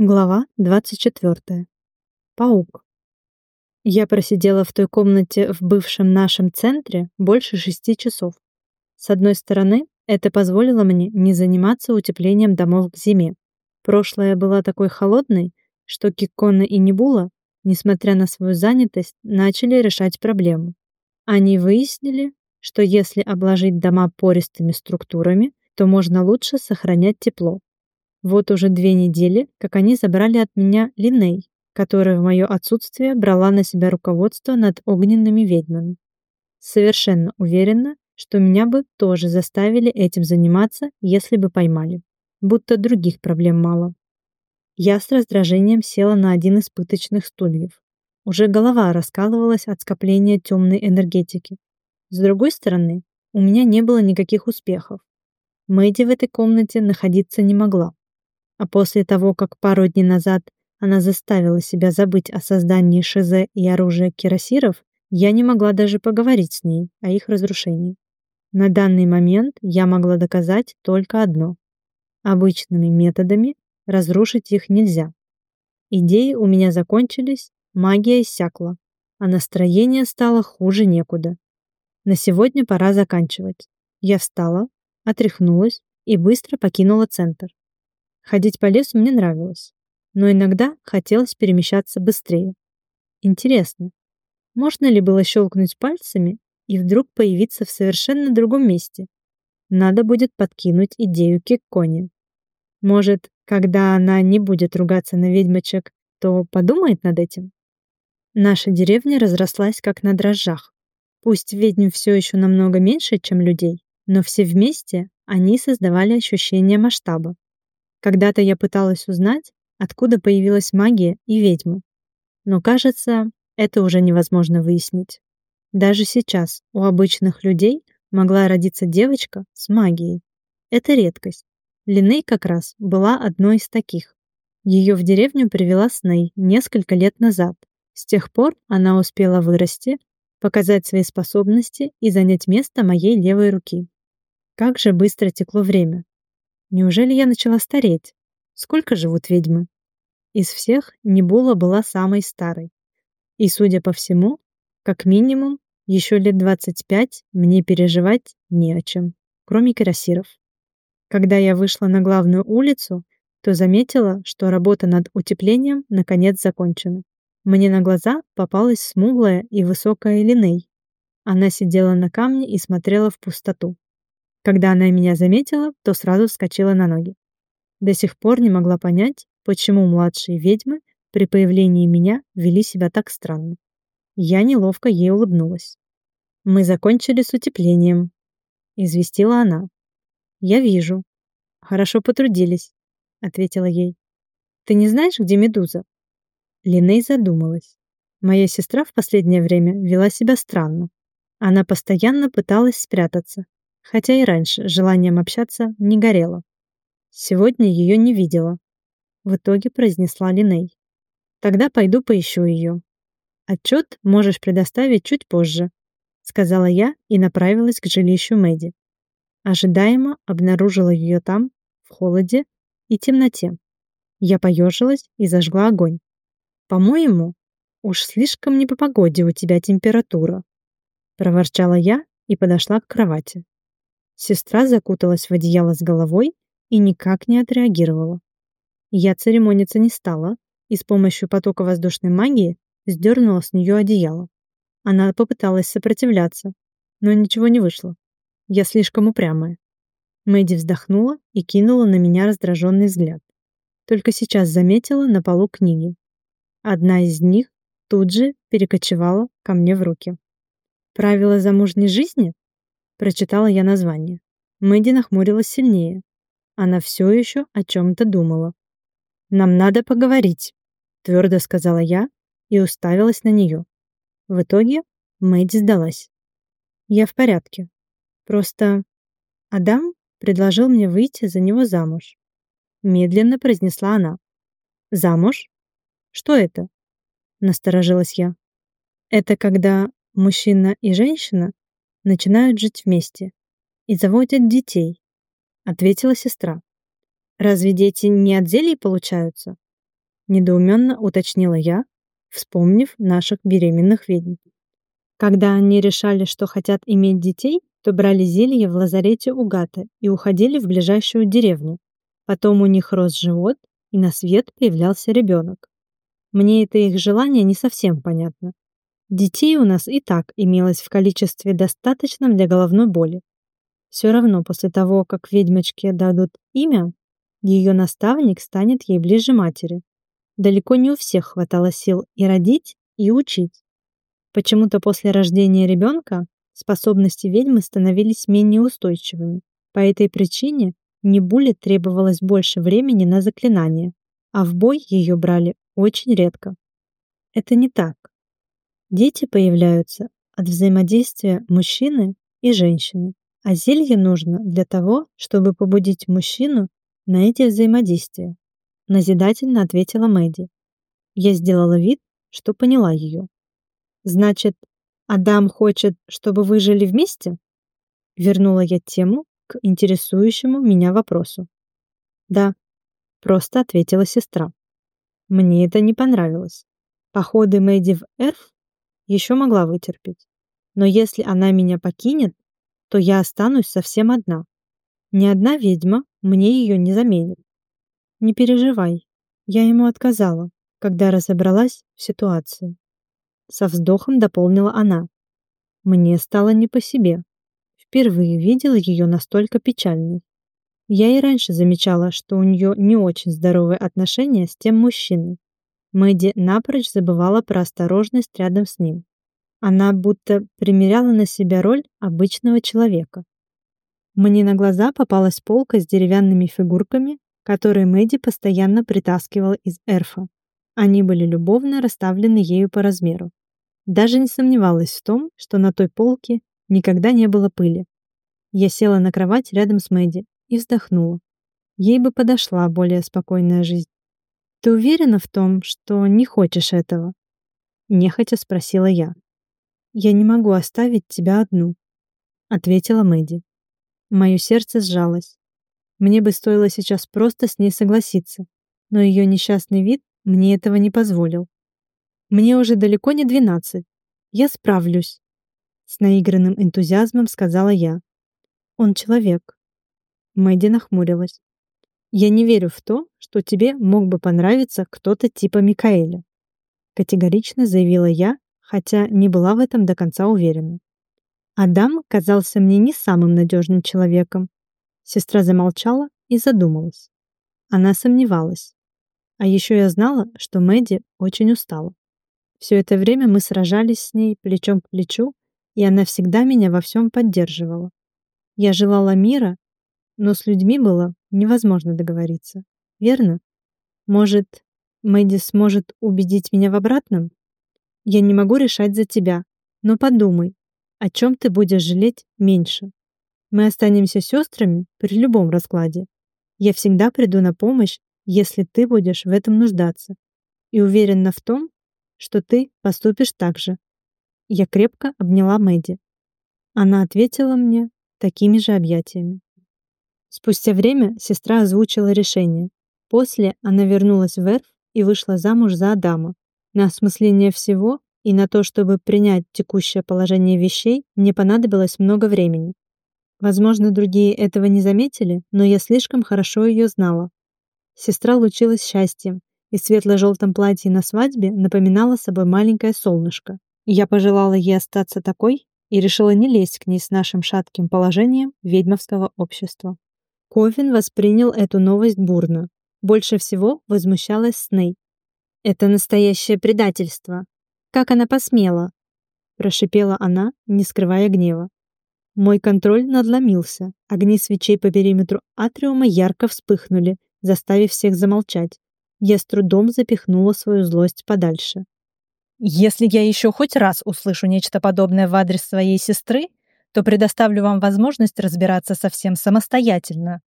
Глава 24. Паук. Я просидела в той комнате в бывшем нашем центре больше шести часов. С одной стороны, это позволило мне не заниматься утеплением домов к зиме. Прошлое была такой холодной, что Киккона и Небула, несмотря на свою занятость, начали решать проблему. Они выяснили, что если обложить дома пористыми структурами, то можно лучше сохранять тепло. Вот уже две недели, как они забрали от меня Линей, которая в мое отсутствие брала на себя руководство над огненными ведьмами. Совершенно уверена, что меня бы тоже заставили этим заниматься, если бы поймали. Будто других проблем мало. Я с раздражением села на один из пыточных стульев. Уже голова раскалывалась от скопления темной энергетики. С другой стороны, у меня не было никаких успехов. Мэйди в этой комнате находиться не могла. А после того, как пару дней назад она заставила себя забыть о создании ШЗ и оружия кирасиров, я не могла даже поговорить с ней о их разрушении. На данный момент я могла доказать только одно. Обычными методами разрушить их нельзя. Идеи у меня закончились, магия иссякла, а настроение стало хуже некуда. На сегодня пора заканчивать. Я встала, отряхнулась и быстро покинула центр. Ходить по лесу мне нравилось, но иногда хотелось перемещаться быстрее. Интересно, можно ли было щелкнуть пальцами и вдруг появиться в совершенно другом месте? Надо будет подкинуть идею Кикконе. Может, когда она не будет ругаться на ведьмочек, то подумает над этим? Наша деревня разрослась как на дрожжах. Пусть ведьм все еще намного меньше, чем людей, но все вместе они создавали ощущение масштаба. Когда-то я пыталась узнать, откуда появилась магия и ведьмы. Но, кажется, это уже невозможно выяснить. Даже сейчас у обычных людей могла родиться девочка с магией. Это редкость. Линей как раз была одной из таких. Ее в деревню привела Сней несколько лет назад. С тех пор она успела вырасти, показать свои способности и занять место моей левой руки. Как же быстро текло время. Неужели я начала стареть? Сколько живут ведьмы? Из всех Небула была самой старой. И, судя по всему, как минимум, еще лет 25 мне переживать не о чем, кроме кирасиров. Когда я вышла на главную улицу, то заметила, что работа над утеплением наконец закончена. Мне на глаза попалась смуглая и высокая Линей. Она сидела на камне и смотрела в пустоту. Когда она меня заметила, то сразу вскочила на ноги. До сих пор не могла понять, почему младшие ведьмы при появлении меня вели себя так странно. Я неловко ей улыбнулась. «Мы закончили с утеплением», — известила она. «Я вижу. Хорошо потрудились», — ответила ей. «Ты не знаешь, где Медуза?» Линей задумалась. Моя сестра в последнее время вела себя странно. Она постоянно пыталась спрятаться, хотя и раньше желанием общаться не горело. Сегодня ее не видела. В итоге произнесла Линей. Тогда пойду поищу ее. Отчет можешь предоставить чуть позже, сказала я и направилась к жилищу Мэдди. Ожидаемо обнаружила ее там, в холоде и темноте. Я поежилась и зажгла огонь. По-моему, уж слишком не по погоде у тебя температура, проворчала я и подошла к кровати. Сестра закуталась в одеяло с головой и никак не отреагировала. Я церемониться не стала и с помощью потока воздушной магии сдернула с нее одеяло. Она попыталась сопротивляться, но ничего не вышло. Я слишком упрямая. Мэдди вздохнула и кинула на меня раздраженный взгляд. Только сейчас заметила на полу книги. Одна из них тут же перекочевала ко мне в руки. «Правила замужней жизни?» Прочитала я название. Мэдди нахмурилась сильнее. Она все еще о чем-то думала. «Нам надо поговорить», — твердо сказала я и уставилась на нее. В итоге Мэдди сдалась. «Я в порядке. Просто Адам предложил мне выйти за него замуж». Медленно произнесла она. «Замуж? Что это?» Насторожилась я. «Это когда мужчина и женщина начинают жить вместе и заводят детей, ответила сестра. Разве дети не от зелий получаются? Недоуменно уточнила я, вспомнив наших беременных ведьм. Когда они решали, что хотят иметь детей, то брали зелье в лазарете у Гата и уходили в ближайшую деревню. Потом у них рос живот, и на свет появлялся ребенок. Мне это их желание не совсем понятно. Детей у нас и так имелось в количестве достаточном для головной боли. Все равно после того, как ведьмочке дадут имя, ее наставник станет ей ближе матери. Далеко не у всех хватало сил и родить, и учить. Почему-то после рождения ребенка способности ведьмы становились менее устойчивыми. По этой причине Небуле требовалось больше времени на заклинание, а в бой ее брали очень редко. Это не так. Дети появляются от взаимодействия мужчины и женщины, а зелье нужно для того, чтобы побудить мужчину на эти взаимодействия. Назидательно ответила Мэдди. Я сделала вид, что поняла ее. Значит, Адам хочет, чтобы вы жили вместе? Вернула я тему к интересующему меня вопросу. Да, просто ответила сестра. Мне это не понравилось. Походы Мэдди в Эрф еще могла вытерпеть. Но если она меня покинет, то я останусь совсем одна. Ни одна ведьма мне ее не заменит. Не переживай, я ему отказала, когда разобралась в ситуации. Со вздохом дополнила она. Мне стало не по себе. Впервые видела ее настолько печальной. Я и раньше замечала, что у нее не очень здоровые отношения с тем мужчиной. Мэдди напрочь забывала про осторожность рядом с ним. Она будто примеряла на себя роль обычного человека. Мне на глаза попалась полка с деревянными фигурками, которые Мэдди постоянно притаскивала из эрфа. Они были любовно расставлены ею по размеру. Даже не сомневалась в том, что на той полке никогда не было пыли. Я села на кровать рядом с Мэдди и вздохнула. Ей бы подошла более спокойная жизнь. «Ты уверена в том, что не хочешь этого?» Нехотя спросила я. «Я не могу оставить тебя одну», — ответила Мэдди. Мое сердце сжалось. Мне бы стоило сейчас просто с ней согласиться, но ее несчастный вид мне этого не позволил. Мне уже далеко не двенадцать. Я справлюсь. С наигранным энтузиазмом сказала я. Он человек. Мэдди нахмурилась. «Я не верю в то, что тебе мог бы понравиться кто-то типа Микаэля», категорично заявила я, хотя не была в этом до конца уверена. Адам казался мне не самым надежным человеком. Сестра замолчала и задумалась. Она сомневалась. А еще я знала, что Мэдди очень устала. Все это время мы сражались с ней плечом к плечу, и она всегда меня во всем поддерживала. Я желала мира но с людьми было невозможно договориться. Верно? Может, Мэдди сможет убедить меня в обратном? Я не могу решать за тебя, но подумай, о чем ты будешь жалеть меньше. Мы останемся сестрами при любом раскладе. Я всегда приду на помощь, если ты будешь в этом нуждаться. И уверена в том, что ты поступишь так же. Я крепко обняла Мэдди. Она ответила мне такими же объятиями. Спустя время сестра озвучила решение. После она вернулась в Эрф и вышла замуж за Адама. На осмысление всего и на то, чтобы принять текущее положение вещей, мне понадобилось много времени. Возможно, другие этого не заметили, но я слишком хорошо ее знала. Сестра лучилась счастьем, и в светло-желтом платье на свадьбе напоминала собой маленькое солнышко. Я пожелала ей остаться такой и решила не лезть к ней с нашим шатким положением ведьмовского общества. Ковин воспринял эту новость бурно. Больше всего возмущалась Сней. «Это настоящее предательство. Как она посмела?» Прошипела она, не скрывая гнева. Мой контроль надломился. Огни свечей по периметру атриума ярко вспыхнули, заставив всех замолчать. Я с трудом запихнула свою злость подальше. «Если я еще хоть раз услышу нечто подобное в адрес своей сестры, то предоставлю вам возможность разбираться со всем самостоятельно.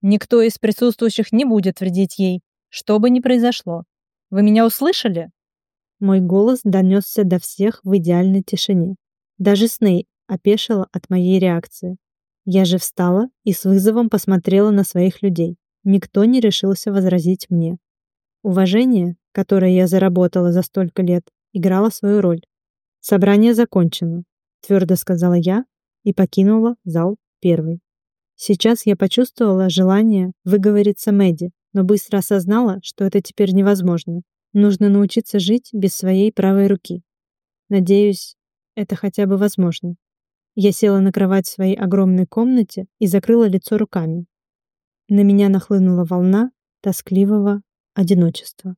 Никто из присутствующих не будет вредить ей, что бы ни произошло. Вы меня услышали?» Мой голос донесся до всех в идеальной тишине. Даже Сней опешила от моей реакции. Я же встала и с вызовом посмотрела на своих людей. Никто не решился возразить мне. Уважение которое я заработала за столько лет, играло свою роль. Собрание закончено, твердо сказала я и покинула зал первой. Сейчас я почувствовала желание выговориться Мэдди, но быстро осознала, что это теперь невозможно. Нужно научиться жить без своей правой руки. Надеюсь, это хотя бы возможно. Я села на кровать в своей огромной комнате и закрыла лицо руками. На меня нахлынула волна тоскливого одиночества.